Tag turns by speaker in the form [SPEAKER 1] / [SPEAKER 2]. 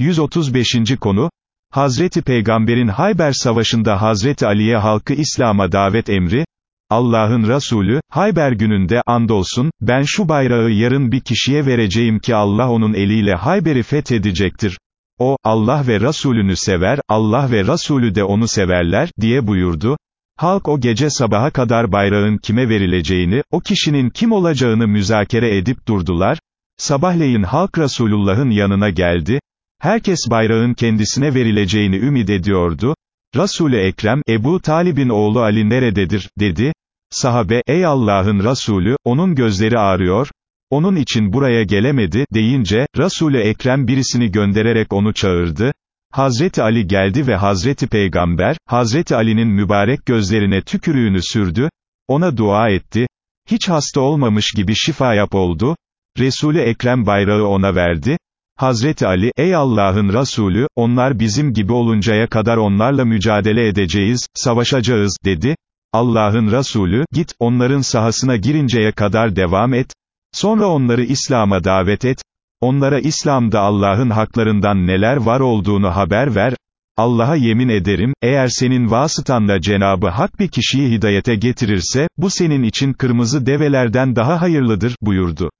[SPEAKER 1] 135. konu, Hazreti Peygamber'in Hayber Savaşı'nda Hazreti Ali'ye halkı İslam'a davet emri, Allah'ın Resulü, Hayber gününde, andolsun, ben şu bayrağı yarın bir kişiye vereceğim ki Allah onun eliyle Hayber'i fethedecektir. O, Allah ve Resulünü sever, Allah ve Resulü de onu severler, diye buyurdu. Halk o gece sabaha kadar bayrağın kime verileceğini, o kişinin kim olacağını müzakere edip durdular. Sabahleyin halk Resulullah'ın yanına geldi. Herkes bayrağın kendisine verileceğini ümit ediyordu. Resul-i Ekrem, Ebu Talib'in oğlu Ali nerededir, dedi. Sahabe, ey Allah'ın Resulü, onun gözleri ağrıyor, onun için buraya gelemedi, deyince, Resul-i Ekrem birisini göndererek onu çağırdı. Hazreti Ali geldi ve Hazreti Peygamber, Hazreti Ali'nin mübarek gözlerine tükürüğünü sürdü, ona dua etti, hiç hasta olmamış gibi şifa yap oldu, Resul-i Ekrem bayrağı ona verdi, Hazreti Ali, ey Allah'ın Resulü, onlar bizim gibi oluncaya kadar onlarla mücadele edeceğiz, savaşacağız, dedi, Allah'ın Resulü, git, onların sahasına girinceye kadar devam et, sonra onları İslam'a davet et, onlara İslam'da Allah'ın haklarından neler var olduğunu haber ver, Allah'a yemin ederim, eğer senin vasıtanla Cenabı Hak bir kişiyi hidayete getirirse, bu senin için kırmızı develerden daha hayırlıdır, buyurdu.